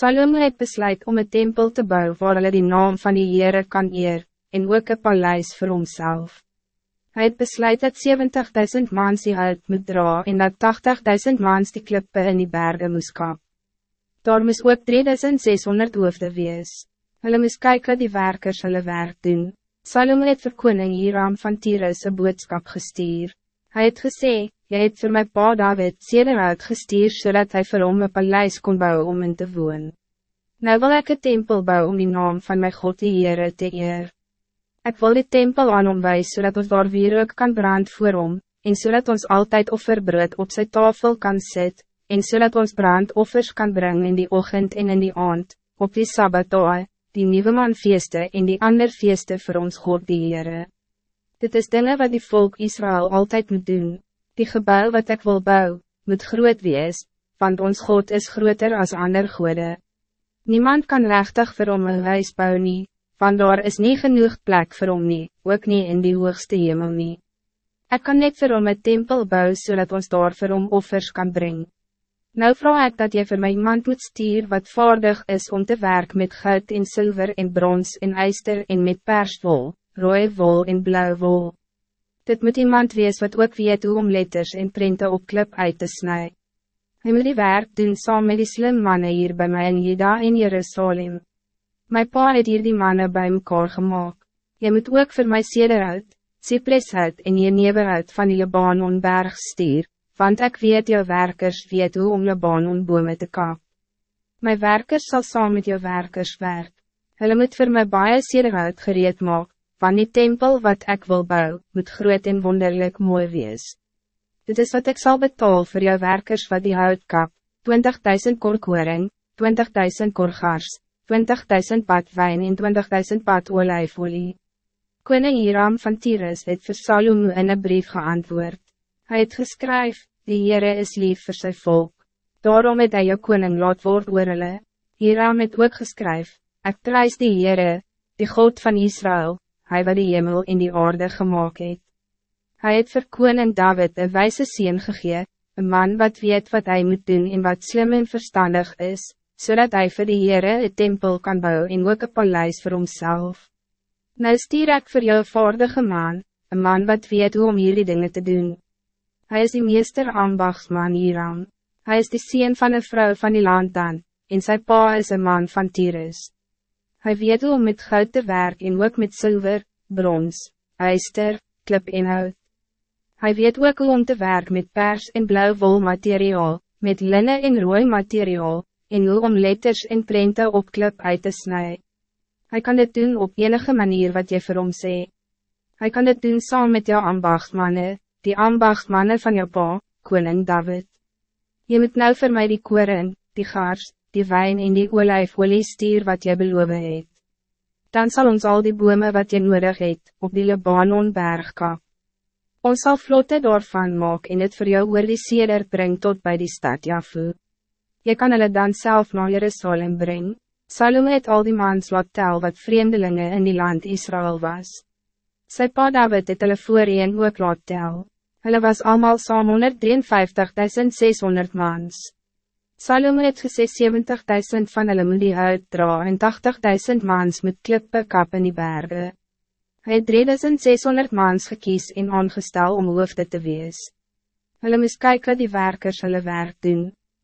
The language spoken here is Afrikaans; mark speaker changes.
Speaker 1: Salome het besluit om een tempel te bouwen waar hulle die naam van die Heere kan eer, en ook een paleis vir homself. Hij het besluit dat 70.000 mans die hout moet dra en dat 80.000 mans die klippe in die bergen moes kap. Daar moes ook 3600 hoofde wees. Hulle moes kyk wat die werkers hulle werk doen. Salome het vir koning Hiram van Tyrus een boodskap gestuur. Hij het gesê, Jy het voor my pa David sederhout gestuur zodat hij vir hom een paleis kon bouwen om in te woon. Nou wil ik een tempel bouwen om die naam van mijn God die Heere te eer. Ik wil die tempel aan hom wijs zodat ons daar weer ook kan brand voor hom, en zodat ons altijd offerbrood op zijn tafel kan zetten, en zodat ons brandoffers kan brengen in die ochtend en in die aand, op die Sabbatdae, die nieuwe manfeeste en die ander feeste voor ons God die Heere. Dit is dingen wat die volk Israël altijd moet doen. Die gebouw wat ik wil bouwen, moet groot wees, want ons God is groter als ander goede. Niemand kan rechtig vir hom een huis bou nie, want daar is niet genoeg plek vir hom nie, ook niet in die hoogste hemel nie. Ek kan net vir hom een tempel bouwen, zodat ons daar vir hom offers kan brengen. Nou vraag ik dat je voor mij iemand moet stuur wat vaardig is om te werken met goud en zilver en brons en ijster en met perswol, rode wol en blauw wol. Dit moet iemand wees wat ook weet hoe om letters en prenten op klip uit te snijden. Hij moet die werk doen saam met die slim mannen hier bij mij in Jeda in Jerusalem. My pa het hier die mannen bij mekaar gemaakt. Je moet ook voor mij seder uit, Cypress uit en je never uit van die Libanon berg stuur, want ik weet jou werkers weet hoe om Libanon bome te kap. My werkers zal saam met jou werkers werk. Hulle moet voor my baie seder uit gereed maak, van die tempel wat ik wil bouwen, moet groot en wonderlijk mooi wees. Dit is wat ik zal betalen voor jouw werkers wat die hout kap, 20.000 korkoring, 20.000 korgars, 20.000 pad wijn en 20.000 pad olijfolie. Koning Hiram van Tyrus het vir Salomo in een brief geantwoord. Hij het geskryf, die Heere is lief voor zijn volk. Daarom het hy jou koning laat word oor hulle. Hiram het ook geskryf, ek prijs die Heere, die God van Israël, hij wat die hemel in die aarde gemaakt het. Hij het vir koning David een wijze sien gegee, een man wat weet wat hij moet doen en wat slim en verstandig is, zodat hij voor die Heere een tempel kan bouwen en ook een paleis voor homself. Nou stier ek vir jou vaardige man, een man wat weet hoe om hierdie dingen te doen. Hij is die meester ambachtsman hieraan. Hij is de sien van een vrouw van die land dan, en zijn pa is een man van Tyrus. Hij weet om met goud te werk en ook met zilver, brons, ijster, klip en hout. Hij weet ook hoe om te werk met pers en blauw wol materiaal, met linnen en rooi materiaal, en hoe om letters en prenten op klip uit te snijden. Hij kan dit doen op enige manier wat je vir hom sê. Hij kan dit doen saam met jou ambachtmannen, die ambachtmannen van jou pa, koning David. Je moet nou voor mij die koren, die gaars, die wijn en die olijfolie stier wat jy beloof het. Dan zal ons al die bome wat jy nodig het, op die Libanon berg kap. Ons sal vlotte daarvan maak en het voor jou oor die seder bring tot bij die stad Jafu. Je kan hulle dan zelf naar Jerusalem brengen. Salome het al die mans laat tel wat vreemdelingen in die land Israël was. Sy pa David het hulle voorheen ook laat tel. Hulle was allemaal saam 153.600 mans. Salome het gesê 70.000 van hulle moet die hout dra en 80.000 mans moet klippe kap in die bergen. Hij het 3600 mans gekies en aangestel om hoofde te wees. Hulle moes kyk wat die werkers hulle werk doen.